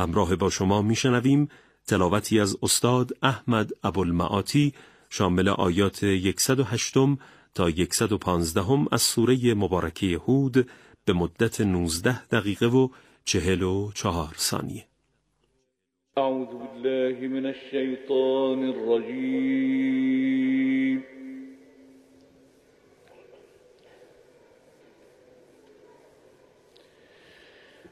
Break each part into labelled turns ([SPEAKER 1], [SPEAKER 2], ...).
[SPEAKER 1] همراه با شما میشنویم تلاوتی از استاد احمد ابوالمعاطی شامل آیات 108 تا 115 از سوره مبارکه هود به مدت 19 دقیقه و 44 ثانیه.
[SPEAKER 2] اعوذ بالله من الشیطان الرجیم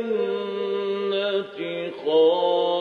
[SPEAKER 2] الجنة خالدين.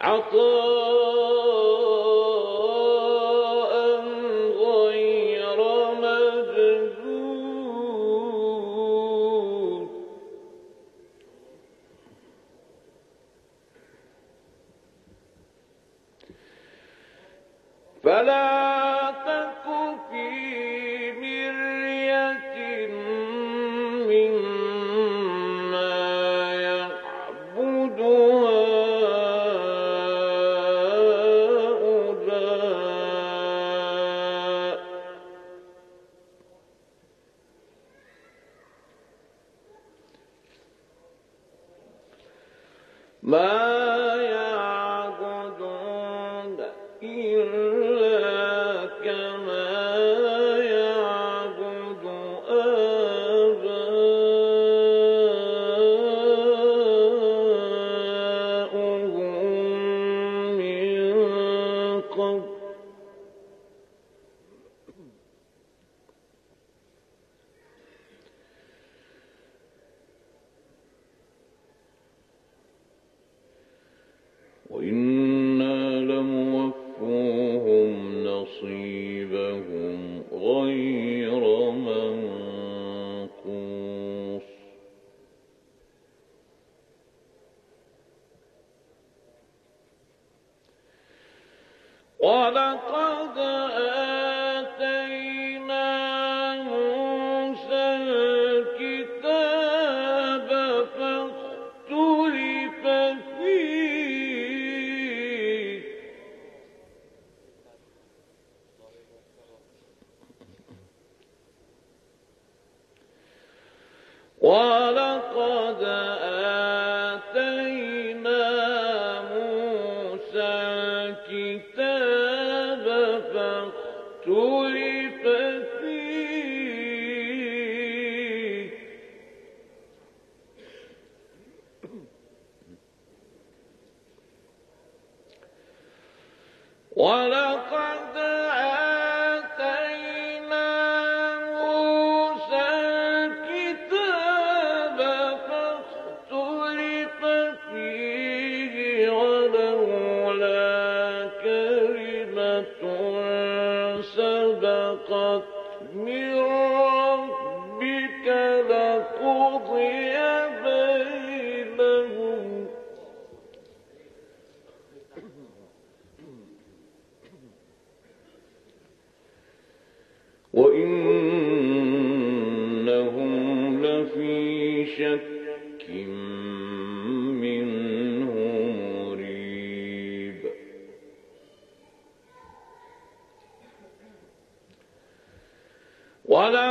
[SPEAKER 2] عطاء ما وإنا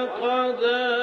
[SPEAKER 2] ولقد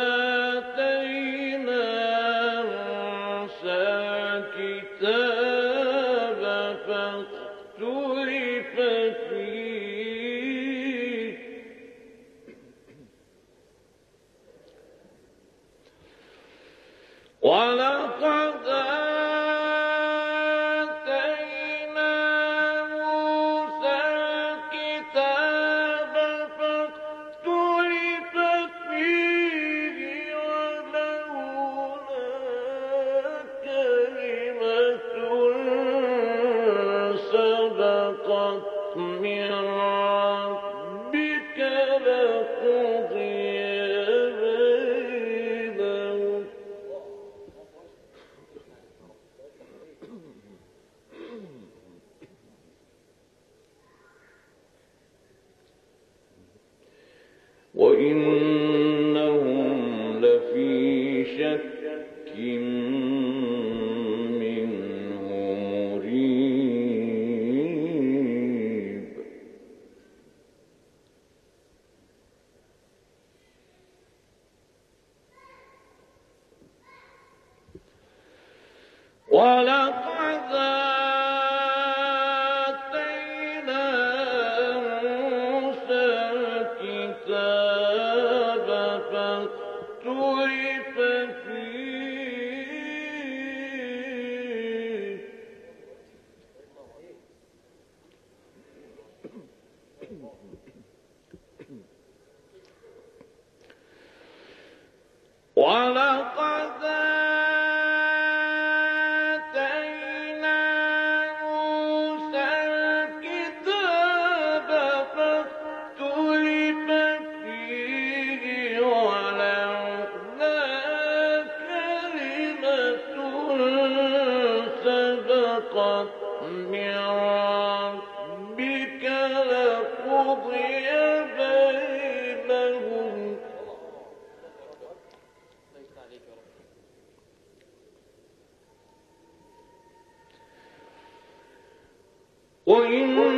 [SPEAKER 2] وإنهم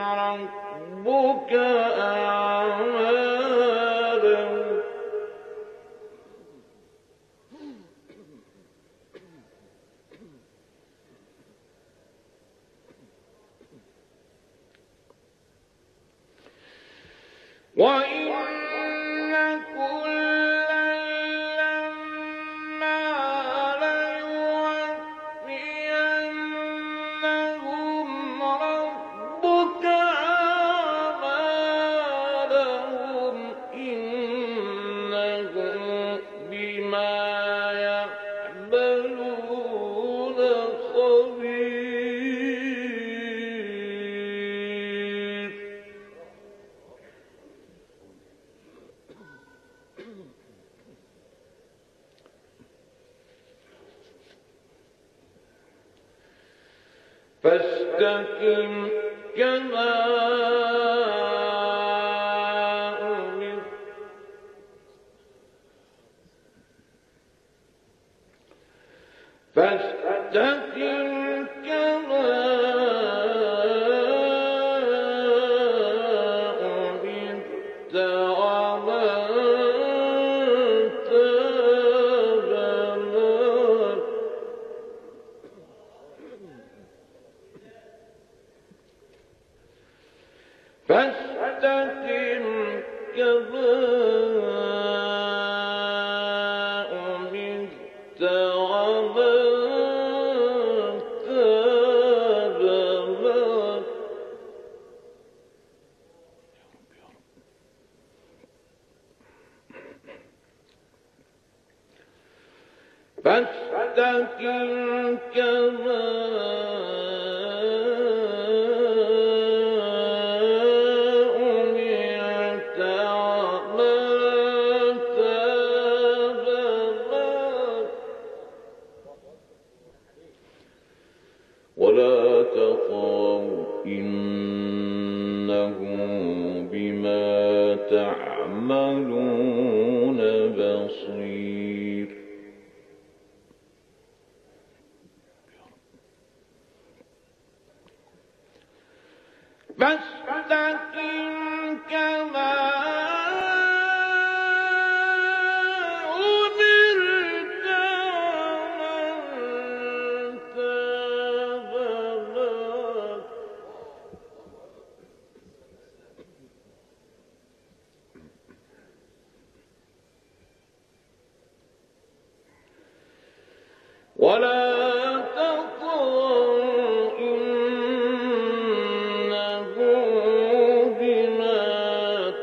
[SPEAKER 2] ربك أعمالهم مستقم كما فاستقم كما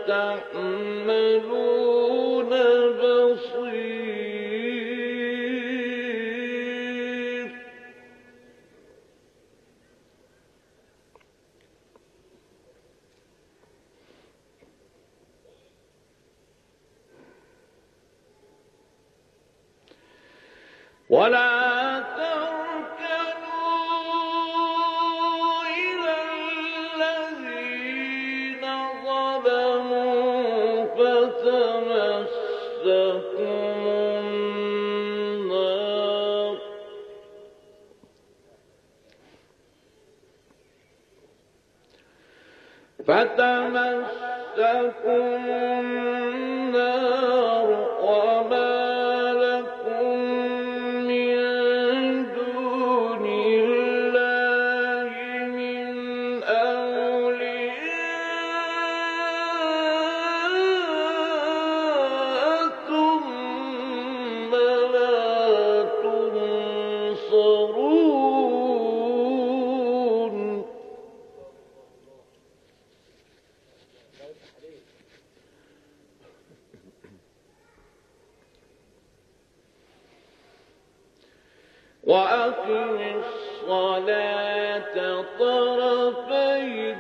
[SPEAKER 2] تَعْمَلُونَ فتمسكوا النار وأقم الصلاة طرفي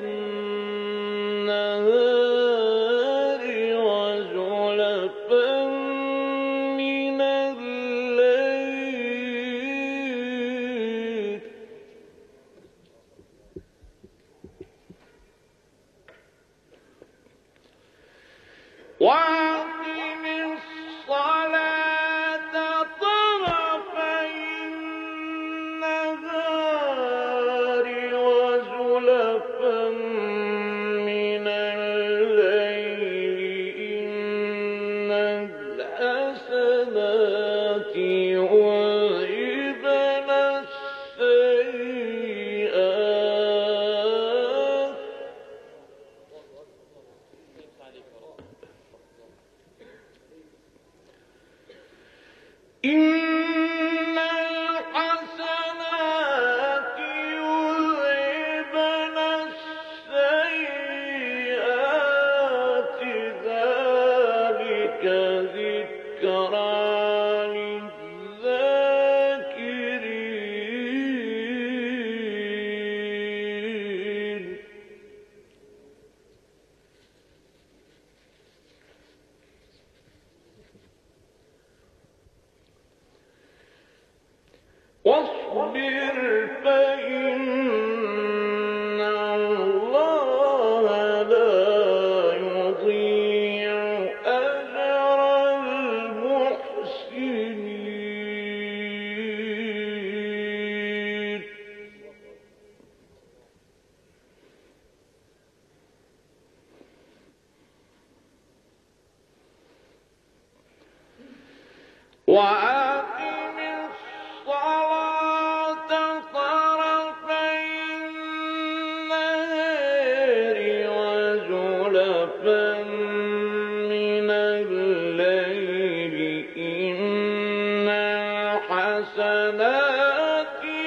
[SPEAKER 2] ولكن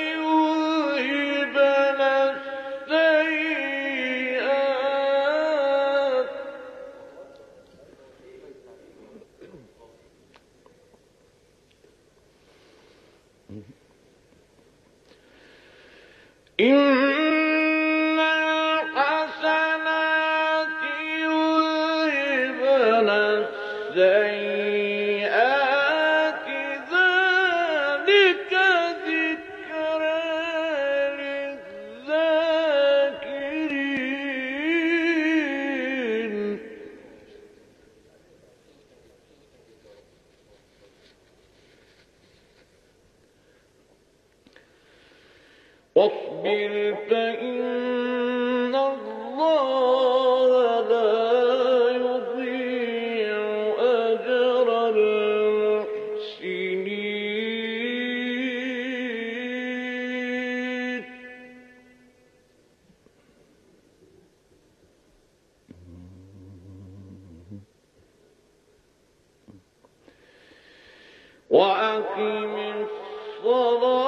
[SPEAKER 2] واصبر فإن الله لا يضيع أجر المحسنين. وأقم الصلاة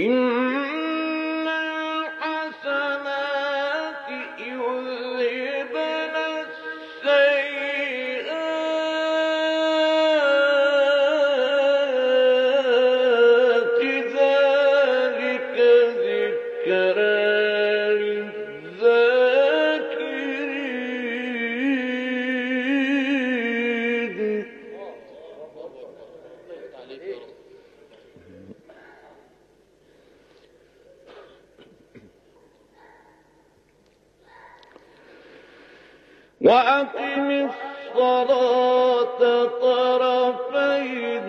[SPEAKER 2] إن وأقم الصلاة طرفين